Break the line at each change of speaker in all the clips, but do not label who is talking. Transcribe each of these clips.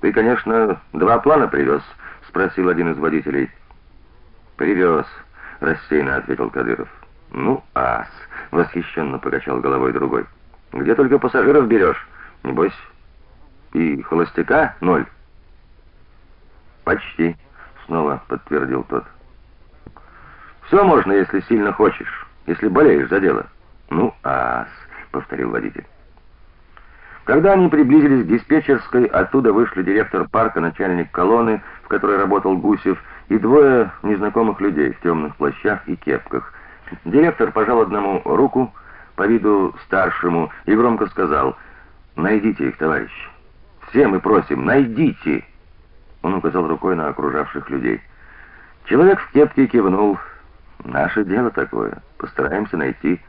Ты, конечно, два плана привез?» — спросил один из водителей. «Привез», — рассеянно ответил Кадыров. «Ну, ас!» — восхищенно покачал головой другой. «Где только пассажиров берешь? Небось, и холостяка ноль?» «Почти», — снова подтвердил тот. «Все можно, если сильно хочешь, если болеешь за дело». «Ну, ас!» — повторил водитель. Когда они приблизились к диспетчерской, оттуда вышли директор парка, начальник колонны, в которой работал Гусев, и двое незнакомых людей в темных плащах и кепках. Директор пожал одному руку, по виду старшему, и громко сказал: "Найдите их, товарищ. Все мы просим, найдите". Он указал рукой на окружавших людей. Человек в кепке кивнул: "Наше дело такое. Постараемся найти.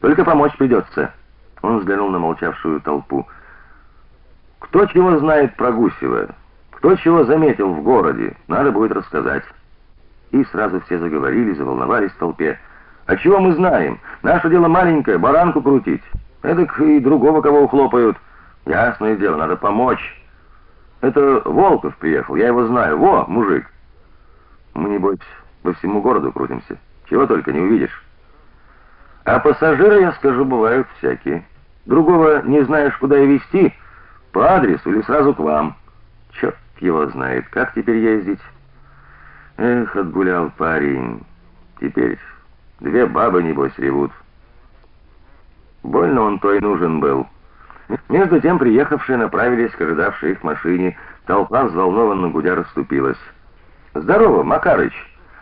Только помочь придется». Он взглянул на молчавшую толпу. Кто чего знает про Гусева? Кто чего заметил в городе? Надо будет рассказать. И сразу все заговорили, заволновались в толпе. А чего мы знаем? Наше дело маленькое, баранку крутить. Эдак и другого кого ухлопают. Ясное дело, надо помочь. Это Волков приехал, я его знаю. Во, мужик. Мы небось по всему городу крутимся. Чего только не увидишь. А пассажиры, я скажу, бывают всякие. Другого не знаешь, куда и по адресу или сразу к вам. Черт его знает, как теперь ездить. Эх, отгулял парень. Теперь две бабы небось ревут. Больно он той нужен был. Между тем приехавшие направились к ожидавшей их машине. Толпа взволнованно гудя расступилась. "Здорово, Макарыч",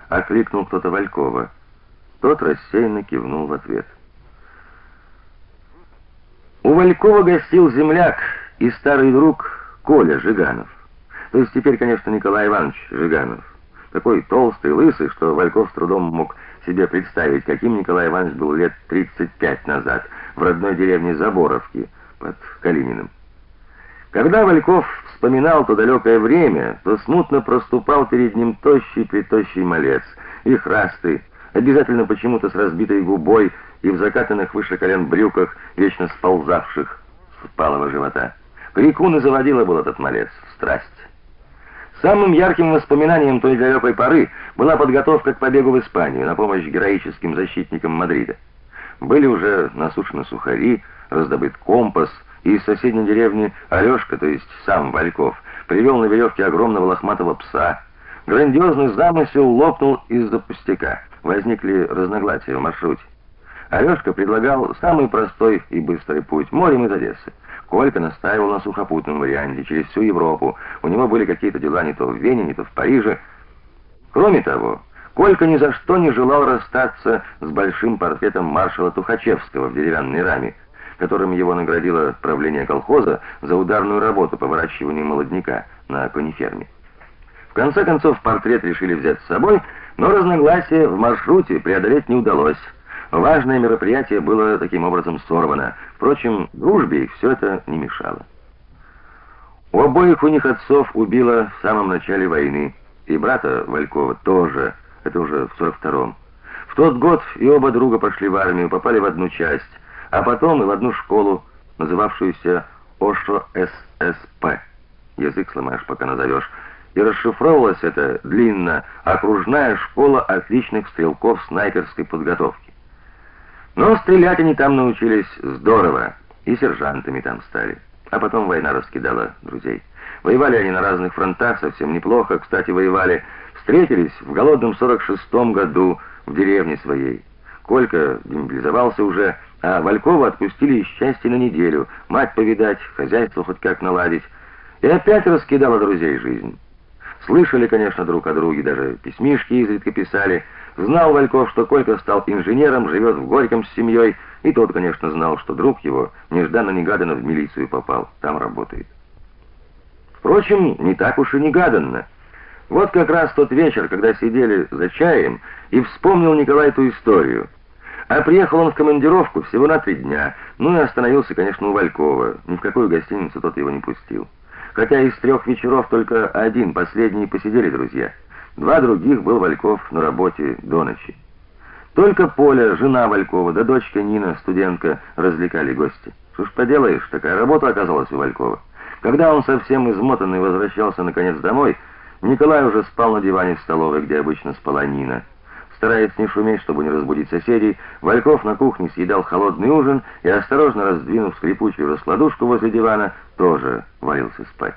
окликнул кто-то Валькова. Тот рассеянно кивнул в ответ. У Валькова гостил земляк и старый друг Коля Жиганов. То есть теперь, конечно, Николай Иванович Жиганов. Такой толстый, лысый, что Вальков с трудом мог себе представить, каким Николай Иванович был лет 35 назад в родной деревне Заборовки под Калининым. Когда Вальков вспоминал то далекое время, то смутно проступал перед ним тощий-притощий малец, вихрастый, обязательно почему-то с разбитой губой и в закатанных выше колен брюках, вечно сползавших с палого живота. Крикун и заводила был этот малец, страсть. Самым ярким воспоминанием той далекой поры была подготовка к побегу в Испанию на помощь героическим защитникам Мадрида. Были уже насушены сухари, раздобыт компас, и из соседней деревни Алёшка, то есть сам Вальков, привел на веревке огромного лохматого пса. Грандиозный замысел лопнул из-за пустяка возникли разногласия в маршруте. Алёшка предлагал самый простой и быстрый путь морем из Одессы. Колька настаивал на сухопутном варианте через всю Европу. У него были какие-то дела не то в Вене, не то в Париже. Кроме того, Колька ни за что не желал расстаться с большим портретом маршала Тухачевского в деревянной раме, которым его наградило правление колхоза за ударную работу по выращиванию молодняка на кониферме. В конце концов портрет решили взять с собой, но разногласия в маршруте преодолеть не удалось. Важное мероприятие было таким образом сорвано. Впрочем, дружбе их все это не мешало. У обоих у них отцов убило в самом начале войны, и брата Валькова тоже, это уже в 42-м. В тот год и оба друга пошли в армию, попали в одну часть, а потом и в одну школу, называвшуюся ОШО-ССП. Язык сломаешь, пока назовешь и расшифровывалась это длинно окружная школа отличных стрелков снайперской подготовки. Но стрелять они там научились здорово, и сержантами там стали. А потом война раскидала друзей. Воевали они на разных фронтах, совсем неплохо, кстати, воевали. Встретились в голодном 46-м году в деревне своей. Колька демобилизовался уже, а Валькова отпустили из счастья на неделю, мать повидать, хозяйство хоть как наладить. И опять раскидала друзей жизнь. Слышали, конечно, друг о друге, даже письмишки изредка писали. Знал Вальков, что Колька стал инженером, живет в Горьком с семьей, и тот, конечно, знал, что друг его нежданно-негаданно в милицию попал, там работает. Впрочем, не так уж и негаданно. Вот как раз тот вечер, когда сидели за чаем, и вспомнил Николай ту историю. А приехал он в командировку всего на три дня, ну и остановился, конечно, у Валькова. Ни в какую гостиницу тот его не пустил. Хотя из трех вечеров только один, последний, посидели друзья. Два других был Вальков на работе до ночи. Только Поля, жена Валькова, да дочка Нина, студентка, развлекали гости. Что ж поделаешь, такая работа оказалась у Валькова. Когда он совсем измотанный возвращался наконец домой, Николай уже спал на диване в столовой, где обычно спала Нина. Стараясь не шуметь, чтобы не разбудить соседей, Вальков на кухне съедал холодный ужин и, осторожно раздвинув скрипучую раскладушку возле дивана, тоже валился спать.